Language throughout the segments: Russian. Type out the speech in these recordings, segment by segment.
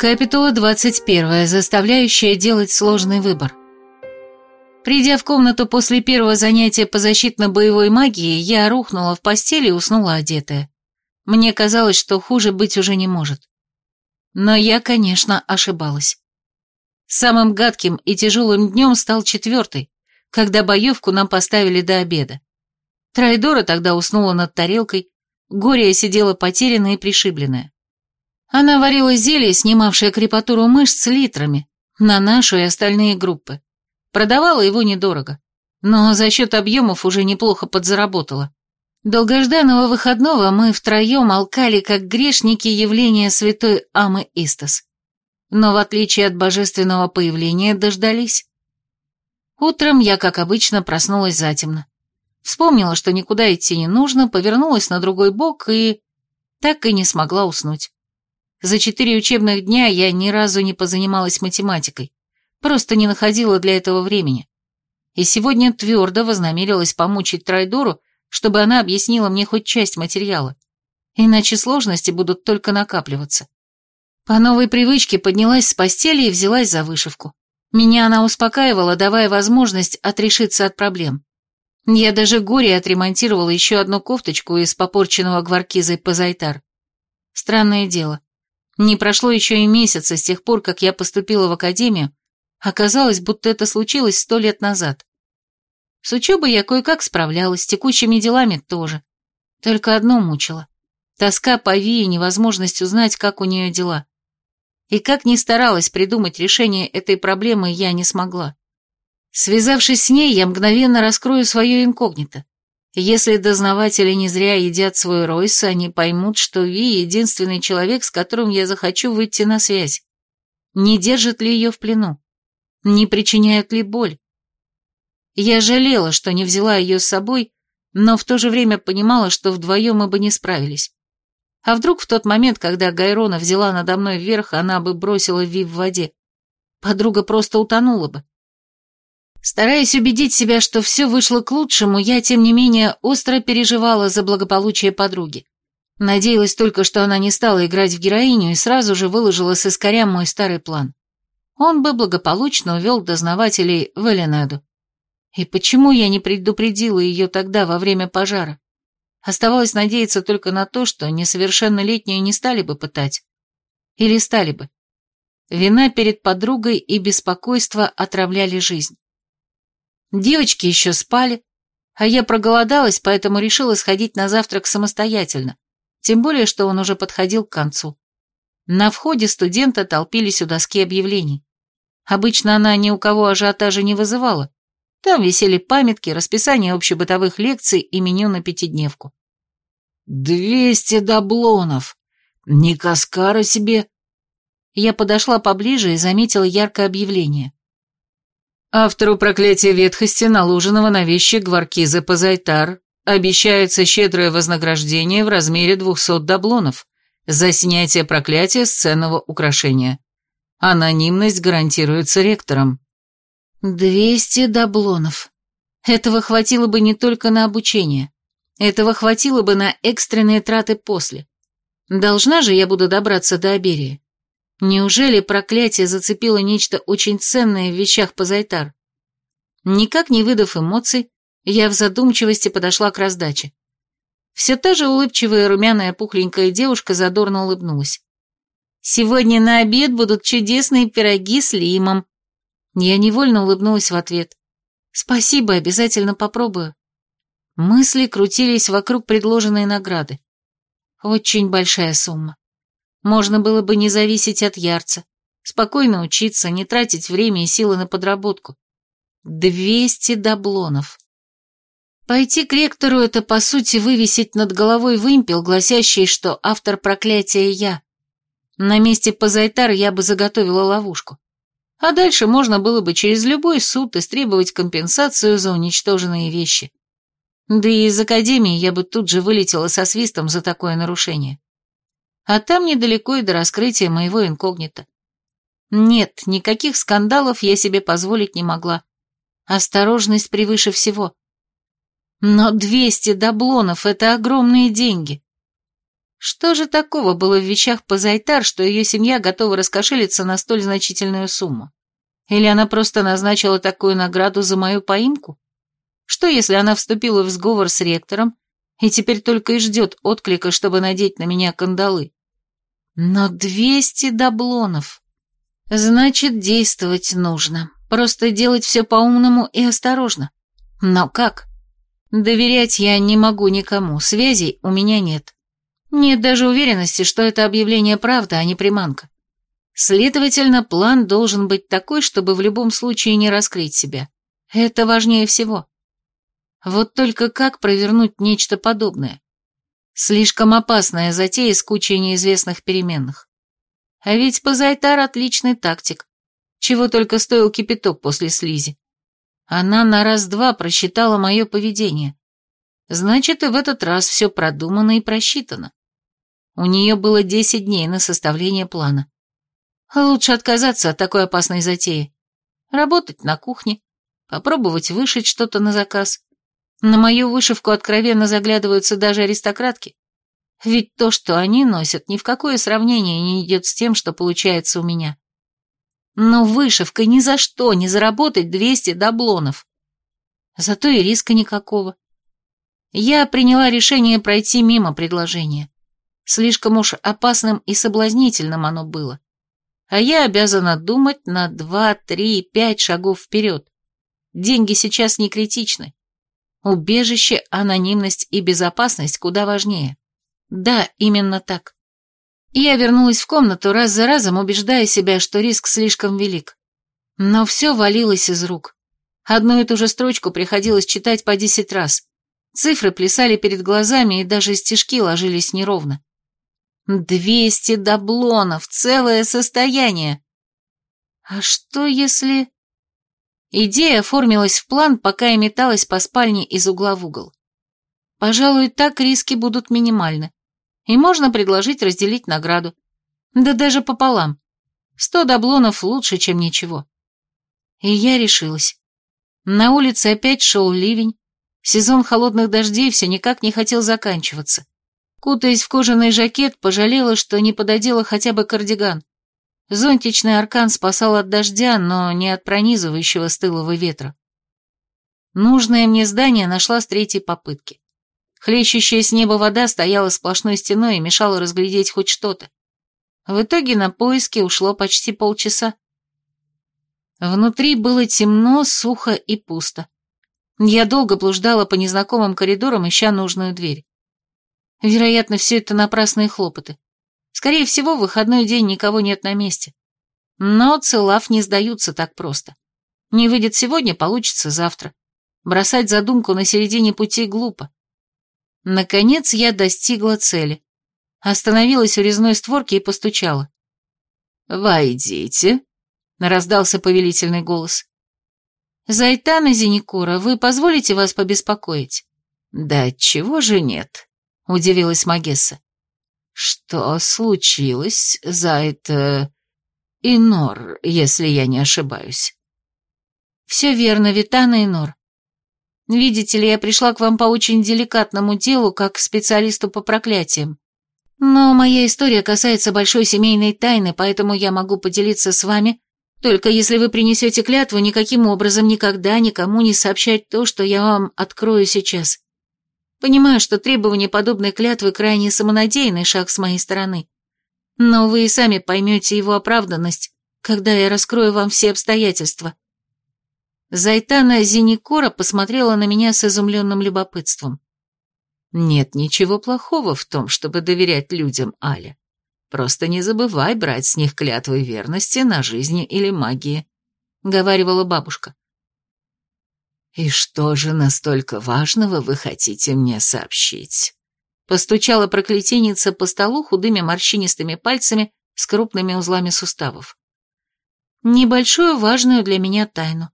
Капитула 21, заставляющая делать сложный выбор. Придя в комнату после первого занятия по защитно-боевой магии, я рухнула в постели и уснула одетая. Мне казалось, что хуже быть уже не может. Но я, конечно, ошибалась. Самым гадким и тяжелым днем стал четвертый, когда боевку нам поставили до обеда. Трайдора тогда уснула над тарелкой, Гория сидела потерянная и пришибленная. Она варила зелье, снимавшее крепатуру мышц литрами, на нашу и остальные группы. Продавала его недорого, но за счет объемов уже неплохо подзаработала. Долгожданного выходного мы втроем алкали, как грешники, явления святой Амы Истас. Но в отличие от божественного появления дождались. Утром я, как обычно, проснулась затемно. Вспомнила, что никуда идти не нужно, повернулась на другой бок и... так и не смогла уснуть. За четыре учебных дня я ни разу не позанималась математикой, просто не находила для этого времени. И сегодня твердо вознамерилась помучить Трайдору, чтобы она объяснила мне хоть часть материала. Иначе сложности будут только накапливаться. По новой привычке поднялась с постели и взялась за вышивку. Меня она успокаивала, давая возможность отрешиться от проблем. Я даже горе отремонтировала еще одну кофточку из попорченного гваркизой позайтар. Странное дело. Не прошло еще и месяца с тех пор, как я поступила в академию, оказалось, будто это случилось сто лет назад. С учебой я кое-как справлялась, с текущими делами тоже. Только одно мучило. Тоска по Ви и невозможность узнать, как у нее дела. И как ни старалась придумать решение этой проблемы, я не смогла. Связавшись с ней, я мгновенно раскрою свое инкогнито. Если дознаватели не зря едят свой ройс, они поймут, что Ви — единственный человек, с которым я захочу выйти на связь. Не держат ли ее в плену? Не причиняют ли боль? Я жалела, что не взяла ее с собой, но в то же время понимала, что вдвоем мы бы не справились. А вдруг в тот момент, когда Гайрона взяла надо мной вверх, она бы бросила Ви в воде? Подруга просто утонула бы. Стараясь убедить себя, что все вышло к лучшему, я, тем не менее, остро переживала за благополучие подруги. Надеялась только, что она не стала играть в героиню и сразу же выложила с искорям мой старый план. Он бы благополучно увел дознавателей в Эленеду. И почему я не предупредила ее тогда во время пожара? Оставалось надеяться только на то, что несовершеннолетнюю не стали бы пытать. Или стали бы. Вина перед подругой и беспокойство отравляли жизнь. Девочки еще спали, а я проголодалась, поэтому решила сходить на завтрак самостоятельно, тем более, что он уже подходил к концу. На входе студента толпились у доски объявлений. Обычно она ни у кого ажиотажа не вызывала. Там висели памятки, расписание общебытовых лекций и меню на пятидневку. «Двести даблонов! Не каскара себе!» Я подошла поближе и заметила яркое объявление. Автору проклятия ветхости, наложенного на вещи Гваркиза Пазайтар, обещается щедрое вознаграждение в размере двухсот даблонов за снятие проклятия с ценного украшения. Анонимность гарантируется ректором. Двести даблонов. Этого хватило бы не только на обучение. Этого хватило бы на экстренные траты после. Должна же я буду добраться до Аберии. Неужели проклятие зацепило нечто очень ценное в вещах Позайтар? Никак не выдав эмоций, я в задумчивости подошла к раздаче. Все та же улыбчивая румяная пухленькая девушка задорно улыбнулась. «Сегодня на обед будут чудесные пироги с лимом». Я невольно улыбнулась в ответ. «Спасибо, обязательно попробую». Мысли крутились вокруг предложенной награды. Очень большая сумма. Можно было бы не зависеть от ярца, спокойно учиться, не тратить время и силы на подработку. Двести даблонов. Пойти к ректору — это, по сути, вывесить над головой вымпел, гласящий, что автор проклятия я. На месте Пазайтар я бы заготовила ловушку. А дальше можно было бы через любой суд истребовать компенсацию за уничтоженные вещи. Да и из академии я бы тут же вылетела со свистом за такое нарушение а там недалеко и до раскрытия моего инкогнито. Нет, никаких скандалов я себе позволить не могла. Осторожность превыше всего. Но двести даблонов — это огромные деньги. Что же такого было в вещах Позайтар, что ее семья готова раскошелиться на столь значительную сумму? Или она просто назначила такую награду за мою поимку? Что, если она вступила в сговор с ректором и теперь только и ждет отклика, чтобы надеть на меня кандалы? Но двести даблонов. Значит, действовать нужно. Просто делать все по-умному и осторожно. Но как? Доверять я не могу никому, связей у меня нет. Нет даже уверенности, что это объявление правда, а не приманка. Следовательно, план должен быть такой, чтобы в любом случае не раскрыть себя. Это важнее всего. Вот только как провернуть нечто подобное? Слишком опасная затея с кучей неизвестных переменных. А ведь Позайтар отличный тактик. Чего только стоил кипяток после слизи. Она на раз-два просчитала мое поведение. Значит, и в этот раз все продумано и просчитано. У нее было десять дней на составление плана. Лучше отказаться от такой опасной затеи. Работать на кухне, попробовать вышить что-то на заказ. На мою вышивку откровенно заглядываются даже аристократки. Ведь то, что они носят, ни в какое сравнение не идет с тем, что получается у меня. Но вышивкой ни за что не заработать 200 даблонов. Зато и риска никакого. Я приняла решение пройти мимо предложения. Слишком уж опасным и соблазнительным оно было. А я обязана думать на два, три, пять шагов вперед. Деньги сейчас не критичны. Убежище, анонимность и безопасность куда важнее. Да, именно так. Я вернулась в комнату, раз за разом убеждая себя, что риск слишком велик. Но все валилось из рук. Одну и ту же строчку приходилось читать по десять раз. Цифры плясали перед глазами, и даже стежки ложились неровно. Двести даблонов, целое состояние. А что если... Идея оформилась в план, пока я металась по спальне из угла в угол. Пожалуй, так риски будут минимальны и можно предложить разделить награду. Да даже пополам. Сто даблонов лучше, чем ничего. И я решилась. На улице опять шел ливень, сезон холодных дождей все никак не хотел заканчиваться. Кутаясь в кожаный жакет, пожалела, что не пододела хотя бы кардиган. Зонтичный аркан спасал от дождя, но не от пронизывающего стылого ветра. Нужное мне здание нашла с третьей попытки. Хлещущая с неба вода стояла сплошной стеной и мешала разглядеть хоть что-то. В итоге на поиски ушло почти полчаса. Внутри было темно, сухо и пусто. Я долго блуждала по незнакомым коридорам, ища нужную дверь. Вероятно, все это напрасные хлопоты. Скорее всего, в выходной день никого нет на месте. Но целав не сдаются так просто. Не выйдет сегодня, получится завтра. Бросать задумку на середине пути глупо. Наконец я достигла цели. Остановилась у резной створки и постучала. «Войдите», — раздался повелительный голос. «Зайтана Зеникура, вы позволите вас побеспокоить?» «Да чего же нет?» — удивилась Магесса. «Что случилось, Зайта Инор, если я не ошибаюсь?» «Все верно, Витана Инор. Видите ли, я пришла к вам по очень деликатному делу, как к специалисту по проклятиям. Но моя история касается большой семейной тайны, поэтому я могу поделиться с вами, только если вы принесете клятву никаким образом никогда никому не сообщать то, что я вам открою сейчас. Понимаю, что требование подобной клятвы крайне самонадеянный шаг с моей стороны. Но вы и сами поймете его оправданность, когда я раскрою вам все обстоятельства. Зайтана Зеникора посмотрела на меня с изумленным любопытством. «Нет ничего плохого в том, чтобы доверять людям, Аля. Просто не забывай брать с них клятвы верности на жизни или магии», — говаривала бабушка. «И что же настолько важного вы хотите мне сообщить?» Постучала проклятийница по столу худыми морщинистыми пальцами с крупными узлами суставов. «Небольшую важную для меня тайну.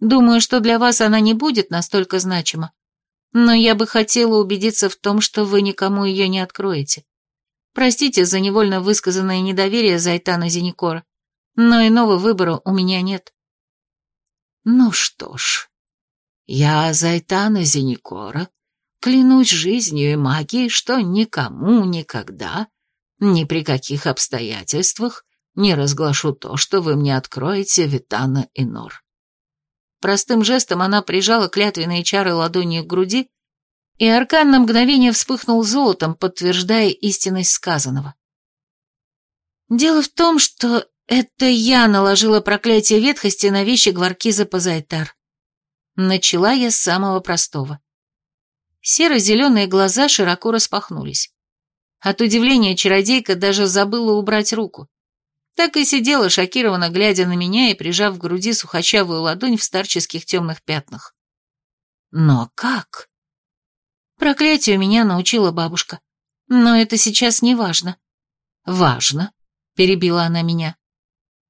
Думаю, что для вас она не будет настолько значима. Но я бы хотела убедиться в том, что вы никому ее не откроете. Простите за невольно высказанное недоверие Зайтана Зеникора, но иного выбора у меня нет. Ну что ж, я Зайтана Зеникора, Клянусь жизнью и магией, что никому никогда, ни при каких обстоятельствах не разглашу то, что вы мне откроете, Витана и Нор. Простым жестом она прижала клятвенные чары ладонью к груди, и аркан на мгновение вспыхнул золотом, подтверждая истинность сказанного. Дело в том, что это я наложила проклятие ветхости на вещи Гваркиза Пазайтар. Начала я с самого простого. Серо-зеленые глаза широко распахнулись. От удивления чародейка даже забыла убрать руку. Так и сидела, шокированно глядя на меня и прижав к груди сухощавую ладонь в старческих темных пятнах. Но как? Проклятию меня научила бабушка. Но это сейчас не важно. Важно, перебила она меня.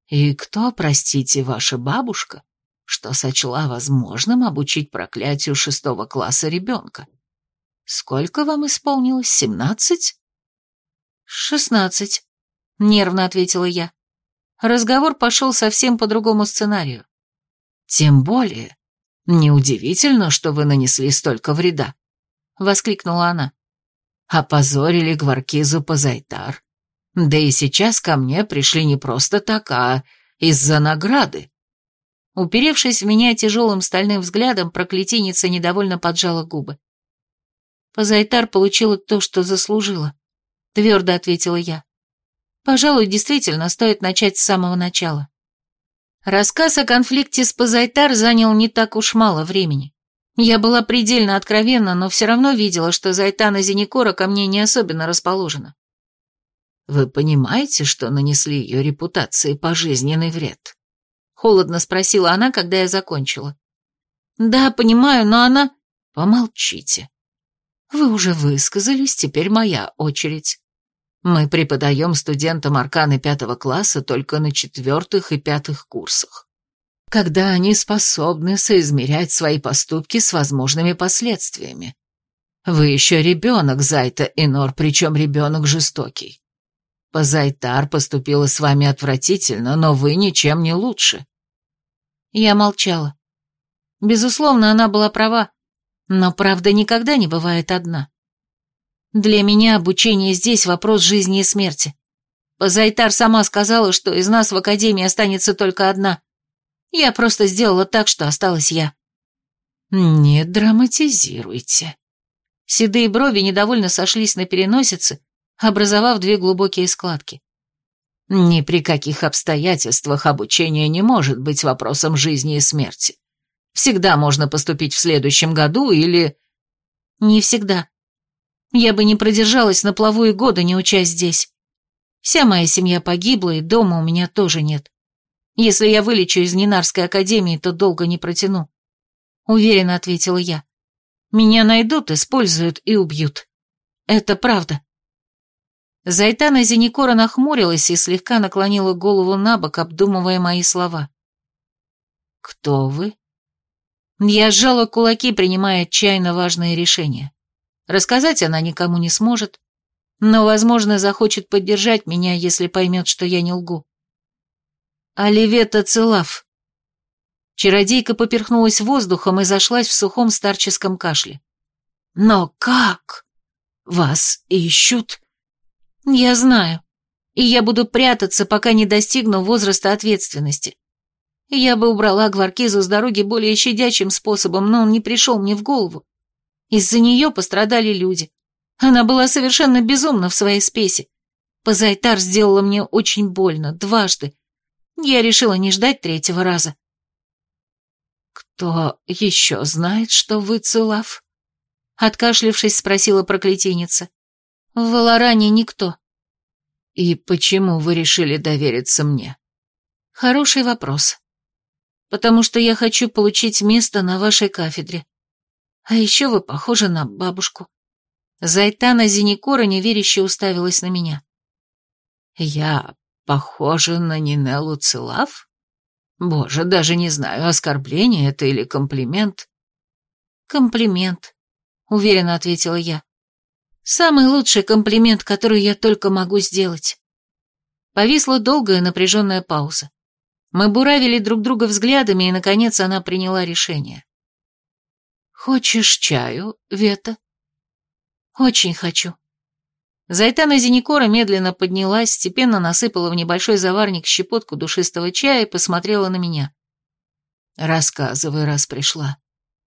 И кто, простите, ваша бабушка, что сочла возможным обучить проклятию шестого класса ребенка? Сколько вам исполнилось, семнадцать? Шестнадцать, нервно ответила я. Разговор пошел совсем по другому сценарию. Тем более, неудивительно, что вы нанесли столько вреда, воскликнула она. Опозорили Гваркизу Пазайтар. Да и сейчас ко мне пришли не просто так, а из-за награды. Уперевшись в меня тяжелым стальным взглядом, проклятийница недовольно поджала губы. Пазайтар получила то, что заслужила, твердо ответила я. Пожалуй, действительно стоит начать с самого начала. Рассказ о конфликте с Пазайтар занял не так уж мало времени. Я была предельно откровенна, но все равно видела, что Зайтана Зеникора ко мне не особенно расположена. «Вы понимаете, что нанесли ее репутации пожизненный вред?» Холодно спросила она, когда я закончила. «Да, понимаю, но она...» «Помолчите. Вы уже высказались, теперь моя очередь. Мы преподаем студентам арканы пятого класса только на четвертых и пятых курсах, когда они способны соизмерять свои поступки с возможными последствиями. Вы еще ребенок, Зайта Инор, причем ребенок жестокий. Позайтар поступила с вами отвратительно, но вы ничем не лучше. Я молчала. Безусловно, она была права, но правда никогда не бывает одна. Для меня обучение здесь вопрос жизни и смерти. Позайтар сама сказала, что из нас в академии останется только одна. Я просто сделала так, что осталась я. Не драматизируйте. Седые брови недовольно сошлись на переносице, образовав две глубокие складки. Ни при каких обстоятельствах обучение не может быть вопросом жизни и смерти. Всегда можно поступить в следующем году или... Не всегда. Я бы не продержалась на плаву и года, не учась здесь. Вся моя семья погибла, и дома у меня тоже нет. Если я вылечу из Нинарской академии, то долго не протяну. Уверенно ответила я. Меня найдут, используют и убьют. Это правда. Зайтана Зеникора нахмурилась и слегка наклонила голову на бок, обдумывая мои слова. «Кто вы?» Я сжала кулаки, принимая отчаянно важные решения. Рассказать она никому не сможет, но, возможно, захочет поддержать меня, если поймет, что я не лгу. Оливета Целав. Чародейка поперхнулась воздухом и зашлась в сухом старческом кашле. «Но как? Вас ищут?» «Я знаю, и я буду прятаться, пока не достигну возраста ответственности. Я бы убрала Гваркизу с дороги более щадячим способом, но он не пришел мне в голову. Из-за нее пострадали люди. Она была совершенно безумна в своей спеси. Позайтар сделала мне очень больно, дважды. Я решила не ждать третьего раза. «Кто еще знает, что вы Целав?» Откашлившись, спросила проклятийница. «В Валаране никто». «И почему вы решили довериться мне?» «Хороший вопрос. Потому что я хочу получить место на вашей кафедре. А еще вы похожи на бабушку. Зайтана Зеникора неверяще уставилась на меня. Я похожа на Нинеллу Целав? Боже, даже не знаю, оскорбление это или комплимент. Комплимент, уверенно ответила я. Самый лучший комплимент, который я только могу сделать. Повисла долгая напряженная пауза. Мы буравили друг друга взглядами, и, наконец, она приняла решение. «Хочешь чаю, Вета?» Очень хочу. Зайтана Зеникора медленно поднялась, степенно насыпала в небольшой заварник щепотку душистого чая и посмотрела на меня. «Рассказывай, раз пришла.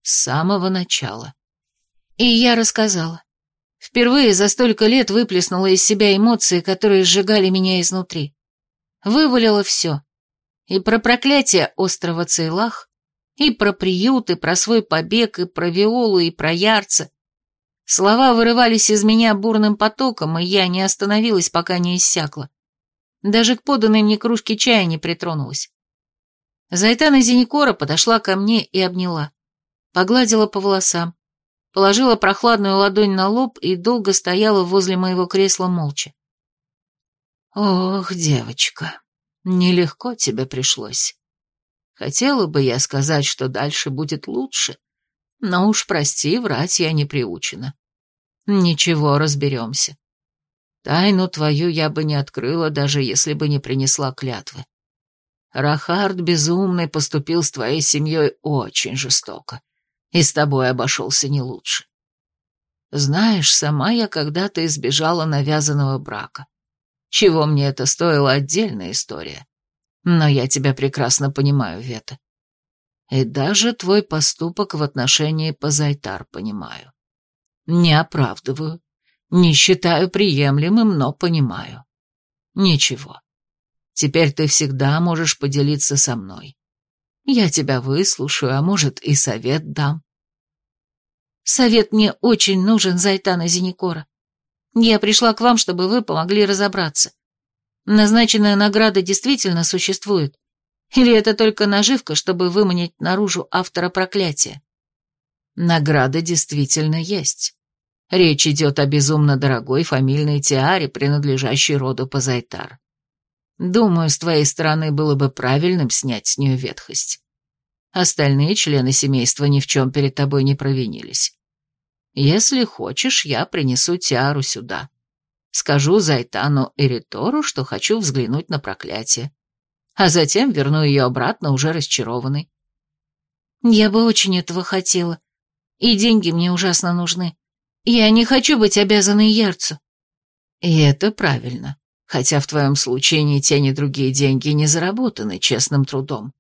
С самого начала». И я рассказала. Впервые за столько лет выплеснула из себя эмоции, которые сжигали меня изнутри. Вывалила все. И про проклятие острова Цейлах, и про приют, и про свой побег, и про Виолу, и про Ярца. Слова вырывались из меня бурным потоком, и я не остановилась, пока не иссякла. Даже к поданной мне кружке чая не притронулась. Зайтана Зеникора подошла ко мне и обняла. Погладила по волосам, положила прохладную ладонь на лоб и долго стояла возле моего кресла молча. «Ох, девочка, нелегко тебе пришлось. Хотела бы я сказать, что дальше будет лучше, но уж прости, врать я не приучена. Ничего, разберемся. Тайну твою я бы не открыла, даже если бы не принесла клятвы. Рахард безумный поступил с твоей семьей очень жестоко и с тобой обошелся не лучше. Знаешь, сама я когда-то избежала навязанного брака. Чего мне это стоило, отдельная история. Но я тебя прекрасно понимаю, Вета. И даже твой поступок в отношении Пазайтар понимаю. Не оправдываю, не считаю приемлемым, но понимаю. Ничего. Теперь ты всегда можешь поделиться со мной. Я тебя выслушаю, а может и совет дам. Совет мне очень нужен, Зайтана Зеникора. Я пришла к вам, чтобы вы помогли разобраться. Назначенная награда действительно существует. Или это только наживка, чтобы выманить наружу автора проклятия? Награда действительно есть. Речь идет о безумно дорогой фамильной тиаре, принадлежащей роду Пазайтар. Думаю, с твоей стороны было бы правильным снять с нее ветхость. Остальные члены семейства ни в чем перед тобой не провинились. Если хочешь, я принесу тиару сюда. Скажу Зайтану и Ритору, что хочу взглянуть на проклятие. А затем верну ее обратно уже расчарованной. Я бы очень этого хотела. И деньги мне ужасно нужны. Я не хочу быть обязанной Ярцу. И это правильно хотя в твоем случае ни те, ни другие деньги не заработаны честным трудом.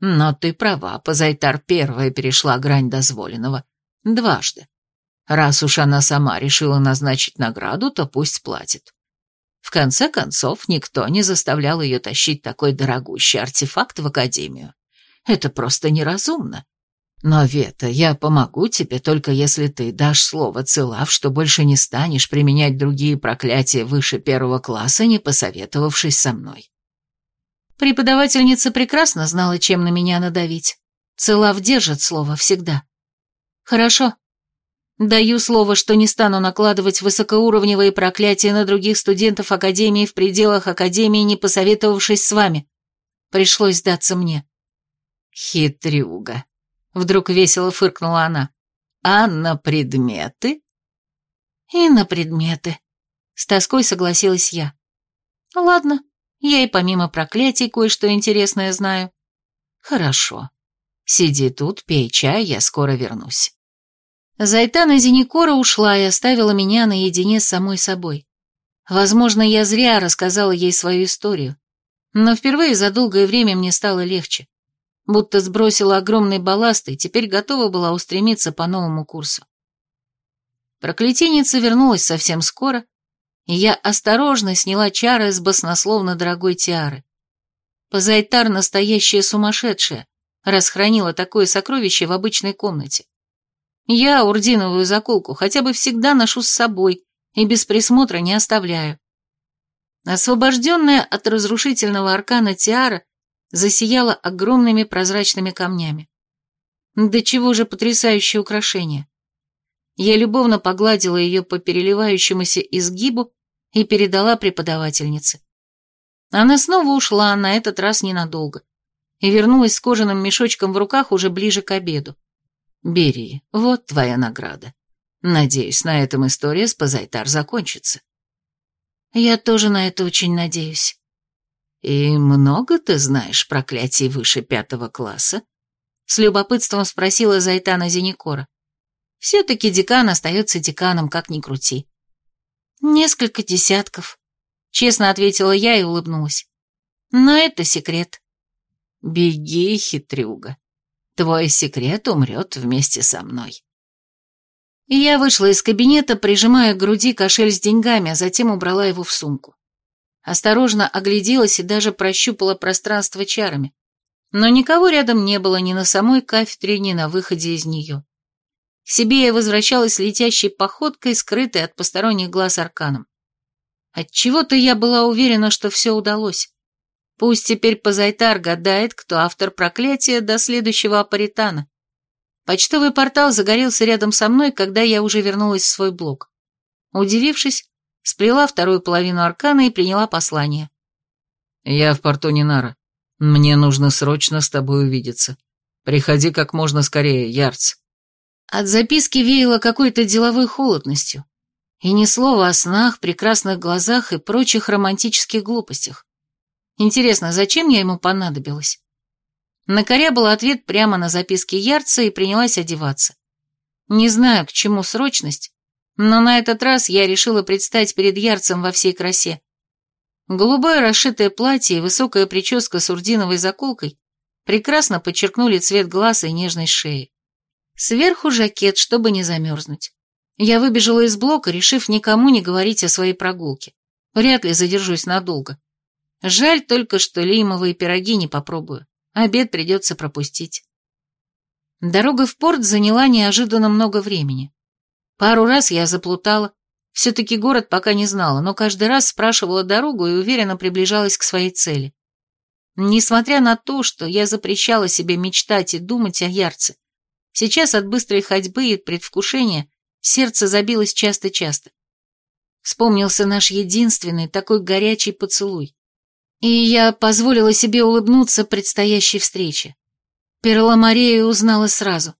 Но ты права, Позайтар первая перешла грань дозволенного. Дважды. Раз уж она сама решила назначить награду, то пусть платит. В конце концов, никто не заставлял ее тащить такой дорогущий артефакт в Академию. Это просто неразумно. Но, Вета, я помогу тебе, только если ты дашь слово Целав, что больше не станешь применять другие проклятия выше первого класса, не посоветовавшись со мной. Преподавательница прекрасно знала, чем на меня надавить. Целав держит слово всегда. Хорошо. Даю слово, что не стану накладывать высокоуровневые проклятия на других студентов Академии в пределах Академии, не посоветовавшись с вами. Пришлось сдаться мне. Хитрюга. Вдруг весело фыркнула она. «А на предметы?» «И на предметы», — с тоской согласилась я. «Ладно, я и помимо проклятий кое-что интересное знаю». «Хорошо. Сиди тут, пей чай, я скоро вернусь». Зайтана Зеникора ушла и оставила меня наедине с самой собой. Возможно, я зря рассказала ей свою историю, но впервые за долгое время мне стало легче будто сбросила огромный балласт и теперь готова была устремиться по новому курсу. Проклятийница вернулась совсем скоро, и я осторожно сняла чары с баснословно дорогой тиары. Позайтар настоящая сумасшедшая, расхранила такое сокровище в обычной комнате. Я урдиновую заколку хотя бы всегда ношу с собой и без присмотра не оставляю. Освобожденная от разрушительного аркана тиара засияла огромными прозрачными камнями. Да чего же потрясающее украшение! Я любовно погладила ее по переливающемуся изгибу и передала преподавательнице. Она снова ушла, на этот раз ненадолго, и вернулась с кожаным мешочком в руках уже ближе к обеду. «Бери, вот твоя награда. Надеюсь, на этом история с Пазайтар закончится». «Я тоже на это очень надеюсь». «И много ты знаешь проклятий выше пятого класса?» С любопытством спросила Зайтана Зеникора. Все-таки декан остается деканом, как ни крути. Несколько десятков, честно ответила я и улыбнулась. Но это секрет. Беги, хитрюга. Твой секрет умрет вместе со мной. Я вышла из кабинета, прижимая к груди кошель с деньгами, а затем убрала его в сумку. Осторожно огляделась и даже прощупала пространство чарами. Но никого рядом не было ни на самой кафедре, ни на выходе из нее. К себе я возвращалась летящей походкой, скрытой от посторонних глаз арканом. Отчего-то я была уверена, что все удалось. Пусть теперь Позайтар гадает, кто автор проклятия до следующего апаритана. Почтовый портал загорелся рядом со мной, когда я уже вернулась в свой блок. Удивившись, сплела вторую половину аркана и приняла послание. «Я в порту Нинара. Мне нужно срочно с тобой увидеться. Приходи как можно скорее, Ярц». От записки веяло какой-то деловой холодностью. И ни слова о снах, прекрасных глазах и прочих романтических глупостях. Интересно, зачем я ему понадобилась? Накорябала ответ прямо на записке Ярца и принялась одеваться. Не знаю, к чему срочность, но на этот раз я решила предстать перед Ярцем во всей красе. Голубое расшитое платье и высокая прическа с урдиновой заколкой прекрасно подчеркнули цвет глаз и нежность шеи. Сверху жакет, чтобы не замерзнуть. Я выбежала из блока, решив никому не говорить о своей прогулке. Вряд ли задержусь надолго. Жаль только, что лимовые пироги не попробую. Обед придется пропустить. Дорога в порт заняла неожиданно много времени. Пару раз я заплутала. Все-таки город пока не знала, но каждый раз спрашивала дорогу и уверенно приближалась к своей цели. Несмотря на то, что я запрещала себе мечтать и думать о ярце, Сейчас от быстрой ходьбы и предвкушения сердце забилось часто-часто. Вспомнился наш единственный, такой горячий поцелуй. И я позволила себе улыбнуться предстоящей встрече. Перла Мария узнала сразу.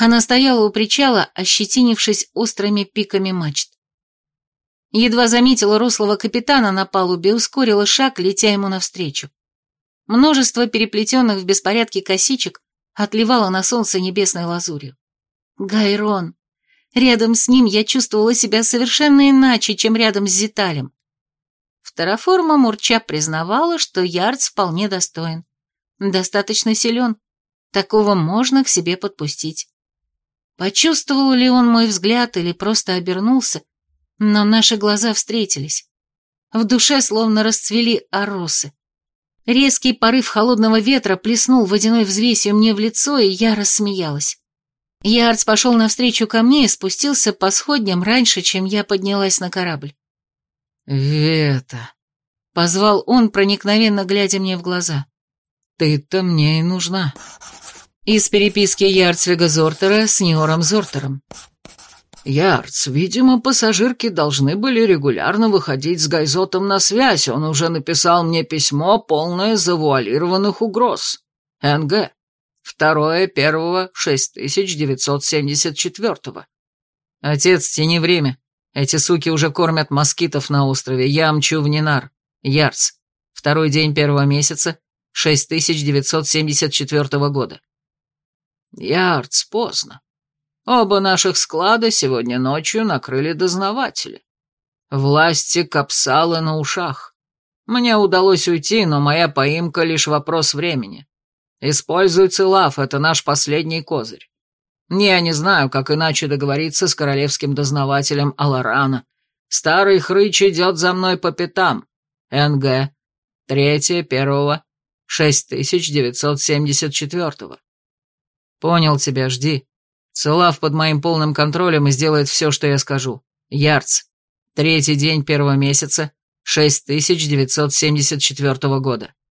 Она стояла у причала, ощетинившись острыми пиками мачт. Едва заметила рослого капитана на палубе, ускорила шаг, летя ему навстречу. Множество переплетенных в беспорядке косичек отливала на солнце небесной лазурью. Гайрон. Рядом с ним я чувствовала себя совершенно иначе, чем рядом с Зиталем. Второформа Мурча признавала, что Ярдс вполне достоин. Достаточно силен. Такого можно к себе подпустить. Почувствовал ли он мой взгляд или просто обернулся, но наши глаза встретились. В душе словно расцвели оросы. Резкий порыв холодного ветра плеснул водяной взвесью мне в лицо, и я рассмеялась. Ярц пошел навстречу ко мне и спустился по сходням раньше, чем я поднялась на корабль. «Вета!» — позвал он, проникновенно глядя мне в глаза. «Ты-то мне и нужна». Из переписки Ярцвига Зортера с Ниором Зортером. Ярц, видимо, пассажирки должны были регулярно выходить с Гайзотом на связь. Он уже написал мне письмо, полное завуалированных угроз. НГ. Второе, первого, 6974-го. Отец, тяни время. Эти суки уже кормят москитов на острове. Я мчу в Нинар. Ярц. Второй день первого месяца, 6974 года. Ярц, поздно. Оба наших склада сегодня ночью накрыли дознаватели. Власти капсалы на ушах. Мне удалось уйти, но моя поимка лишь вопрос времени. Используй Целав, это наш последний козырь. Я не знаю, как иначе договориться с королевским дознавателем Аларана. Старый хрыч идет за мной по пятам. НГ. Третье, первого, 6974-го. Понял тебя, жди. Целав под моим полным контролем и сделает все, что я скажу. Ярц. Третий день первого месяца, 6974 года.